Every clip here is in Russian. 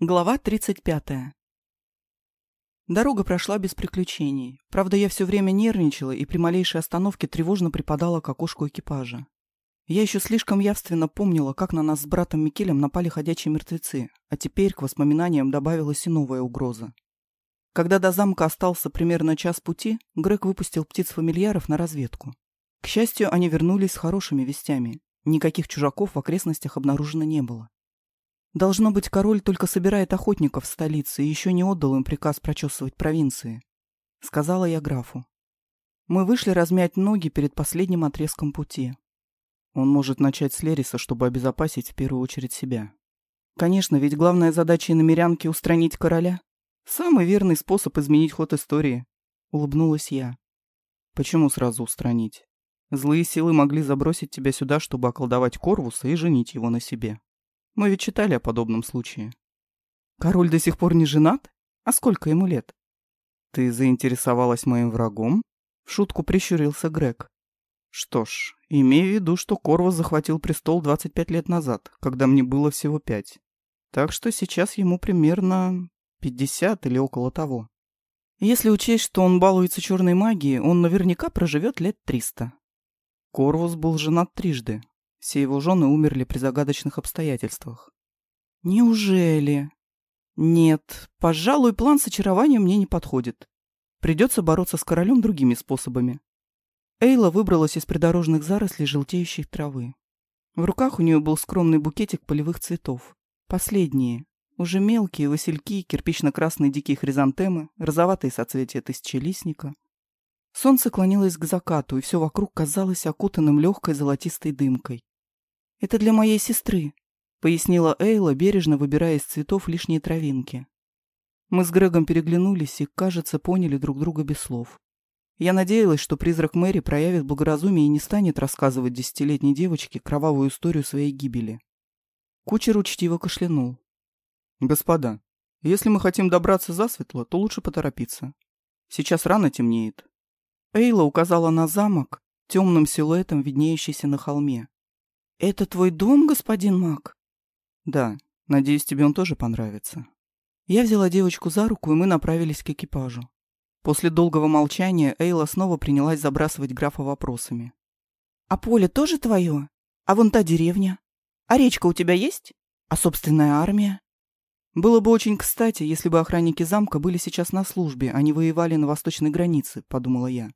Глава 35. Дорога прошла без приключений. Правда, я все время нервничала и при малейшей остановке тревожно припадала к окошку экипажа. Я еще слишком явственно помнила, как на нас с братом Микелем напали ходячие мертвецы, а теперь к воспоминаниям добавилась и новая угроза. Когда до замка остался примерно час пути, Грег выпустил птиц-фамильяров на разведку. К счастью, они вернулись с хорошими вестями. Никаких чужаков в окрестностях обнаружено не было. Должно быть, король только собирает охотников в столице и еще не отдал им приказ прочесывать провинции. Сказала я графу. Мы вышли размять ноги перед последним отрезком пути. Он может начать с Лериса, чтобы обезопасить в первую очередь себя. Конечно, ведь главная задача иномерянки — устранить короля. Самый верный способ изменить ход истории. Улыбнулась я. Почему сразу устранить? Злые силы могли забросить тебя сюда, чтобы околдовать Корвуса и женить его на себе. Мы ведь читали о подобном случае. Король до сих пор не женат? А сколько ему лет? Ты заинтересовалась моим врагом? В шутку прищурился Грег. Что ж, имей в виду, что Корвус захватил престол 25 лет назад, когда мне было всего пять. Так что сейчас ему примерно 50 или около того. Если учесть, что он балуется черной магией, он наверняка проживет лет 300. Корвус был женат трижды, все его жены умерли при загадочных обстоятельствах. Неужели? Нет, пожалуй, план с очарованием мне не подходит. Придется бороться с королем другими способами. Эйла выбралась из придорожных зарослей желтеющей травы. В руках у нее был скромный букетик полевых цветов. Последние. Уже мелкие васильки, кирпично-красные дикие хризантемы, розоватые соцветия тысячелистника. Солнце клонилось к закату, и все вокруг казалось окутанным легкой золотистой дымкой. «Это для моей сестры», — пояснила Эйла, бережно выбирая из цветов лишние травинки. Мы с Грегом переглянулись и, кажется, поняли друг друга без слов. Я надеялась, что призрак Мэри проявит благоразумие и не станет рассказывать десятилетней девочке кровавую историю своей гибели. Кучер учтиво кашлянул. «Господа, если мы хотим добраться засветло, то лучше поторопиться. Сейчас рано темнеет». Эйла указала на замок, темным силуэтом виднеющийся на холме. «Это твой дом, господин Мак?» «Да. Надеюсь, тебе он тоже понравится». Я взяла девочку за руку, и мы направились к экипажу. После долгого молчания Эйла снова принялась забрасывать графа вопросами. «А поле тоже твое? А вон та деревня? А речка у тебя есть? А собственная армия?» «Было бы очень кстати, если бы охранники замка были сейчас на службе, а не воевали на восточной границе», — подумала я.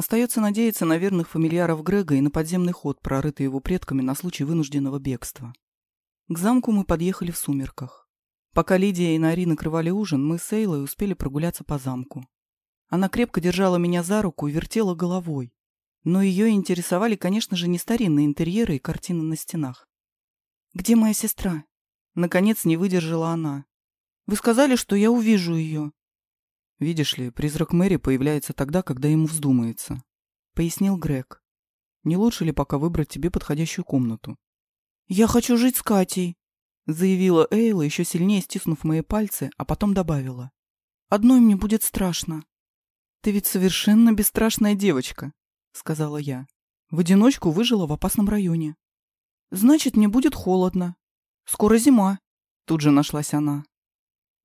Остается надеяться на верных фамильяров Грега и на подземный ход, прорытый его предками на случай вынужденного бегства. К замку мы подъехали в сумерках. Пока Лидия и Нари накрывали ужин, мы с Эйлой успели прогуляться по замку. Она крепко держала меня за руку и вертела головой. Но ее интересовали, конечно же, не старинные интерьеры и картины на стенах. «Где моя сестра?» Наконец не выдержала она. «Вы сказали, что я увижу ее. «Видишь ли, призрак Мэри появляется тогда, когда ему вздумается», — пояснил Грег. «Не лучше ли пока выбрать тебе подходящую комнату?» «Я хочу жить с Катей», — заявила Эйла, еще сильнее стиснув мои пальцы, а потом добавила. «Одной мне будет страшно». «Ты ведь совершенно бесстрашная девочка», — сказала я. «В одиночку выжила в опасном районе». «Значит, мне будет холодно. Скоро зима», — тут же нашлась она.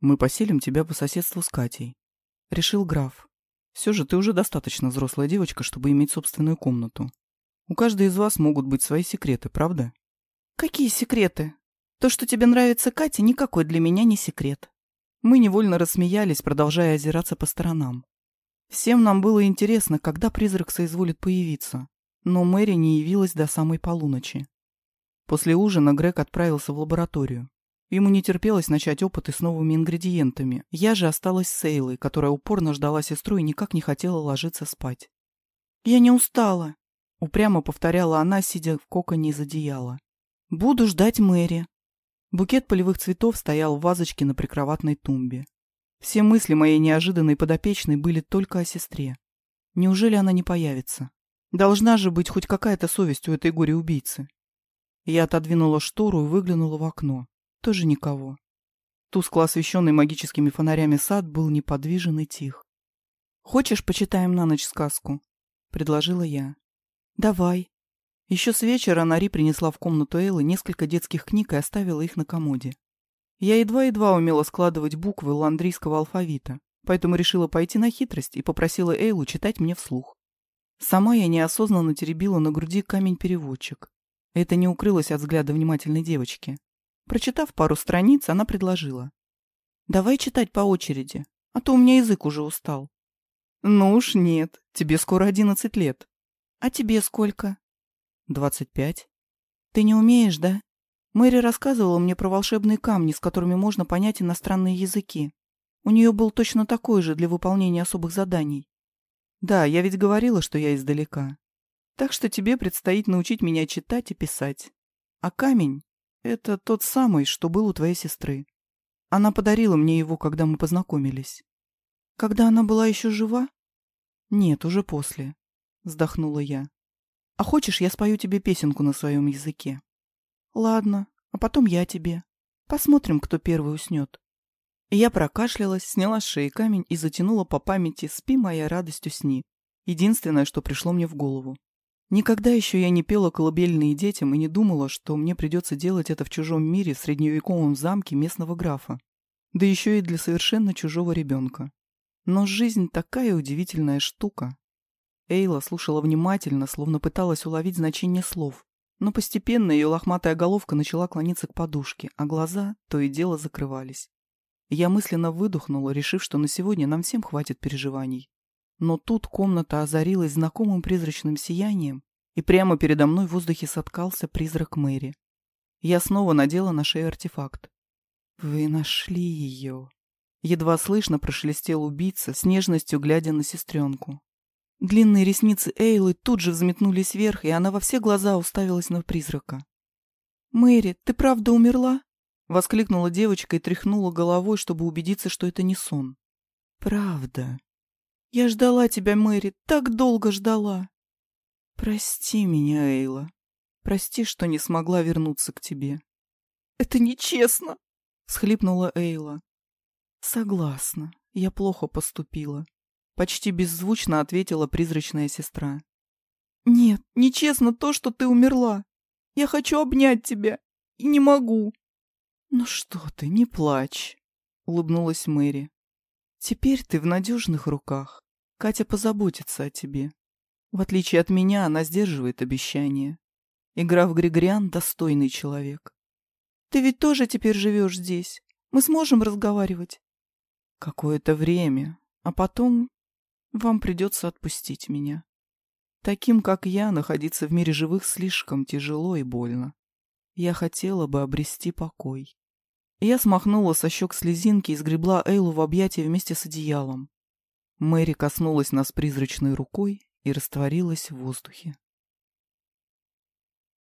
«Мы поселим тебя по соседству с Катей», — решил граф. «Все же ты уже достаточно взрослая девочка, чтобы иметь собственную комнату. У каждой из вас могут быть свои секреты, правда?» «Какие секреты? То, что тебе нравится Катя, никакой для меня не секрет». Мы невольно рассмеялись, продолжая озираться по сторонам. Всем нам было интересно, когда призрак соизволит появиться, но Мэри не явилась до самой полуночи. После ужина Грег отправился в лабораторию. Ему не терпелось начать опыты с новыми ингредиентами. Я же осталась с Эйлой, которая упорно ждала сестру и никак не хотела ложиться спать. «Я не устала», — упрямо повторяла она, сидя в коконе из одеяла. «Буду ждать Мэри». Букет полевых цветов стоял в вазочке на прикроватной тумбе. Все мысли моей неожиданной подопечной были только о сестре. Неужели она не появится? Должна же быть хоть какая-то совесть у этой горе-убийцы. Я отодвинула штору и выглянула в окно. Тоже никого. Тускло освещенный магическими фонарями сад был неподвижен и тих. «Хочешь, почитаем на ночь сказку?» — предложила я. «Давай». Еще с вечера Нари принесла в комнату Эллы несколько детских книг и оставила их на комоде. Я едва-едва умела складывать буквы ландрийского алфавита, поэтому решила пойти на хитрость и попросила Эйлу читать мне вслух. Сама я неосознанно теребила на груди камень-переводчик. Это не укрылось от взгляда внимательной девочки. Прочитав пару страниц, она предложила. «Давай читать по очереди, а то у меня язык уже устал». «Ну уж нет, тебе скоро одиннадцать лет». «А тебе сколько?» «Двадцать пять». «Ты не умеешь, да?» Мэри рассказывала мне про волшебные камни, с которыми можно понять иностранные языки. У нее был точно такой же для выполнения особых заданий. Да, я ведь говорила, что я издалека. Так что тебе предстоит научить меня читать и писать. А камень — это тот самый, что был у твоей сестры. Она подарила мне его, когда мы познакомились. Когда она была еще жива? Нет, уже после. Вздохнула я. А хочешь, я спою тебе песенку на своем языке? Ладно, а потом я тебе. Посмотрим, кто первый уснет. Я прокашлялась, сняла с шеи камень и затянула по памяти «Спи, моя радость, усни». Единственное, что пришло мне в голову. Никогда еще я не пела колыбельные детям и не думала, что мне придется делать это в чужом мире в средневековом замке местного графа. Да еще и для совершенно чужого ребенка. Но жизнь такая удивительная штука. Эйла слушала внимательно, словно пыталась уловить значение слов. Но постепенно ее лохматая головка начала клониться к подушке, а глаза то и дело закрывались. Я мысленно выдохнула, решив, что на сегодня нам всем хватит переживаний. Но тут комната озарилась знакомым призрачным сиянием, и прямо передо мной в воздухе соткался призрак Мэри. Я снова надела на шею артефакт. «Вы нашли ее!» Едва слышно прошелестел убийца, с нежностью глядя на сестренку. Длинные ресницы Эйлы тут же взметнулись вверх, и она во все глаза уставилась на призрака. «Мэри, ты правда умерла?» — воскликнула девочка и тряхнула головой, чтобы убедиться, что это не сон. «Правда. Я ждала тебя, Мэри, так долго ждала. Прости меня, Эйла. Прости, что не смогла вернуться к тебе». «Это нечестно!» — схлипнула Эйла. «Согласна. Я плохо поступила. Почти беззвучно ответила призрачная сестра. «Нет, нечестно то, что ты умерла. Я хочу обнять тебя. И не могу». «Ну что ты, не плачь», — улыбнулась Мэри. «Теперь ты в надежных руках. Катя позаботится о тебе. В отличие от меня, она сдерживает обещания. И граф Григориан — достойный человек. Ты ведь тоже теперь живешь здесь. Мы сможем разговаривать?» «Какое-то время, а потом вам придется отпустить меня. Таким, как я, находиться в мире живых слишком тяжело и больно. Я хотела бы обрести покой. Я смахнула со щек слезинки и сгребла Эйлу в объятия вместе с одеялом. Мэри коснулась нас призрачной рукой и растворилась в воздухе.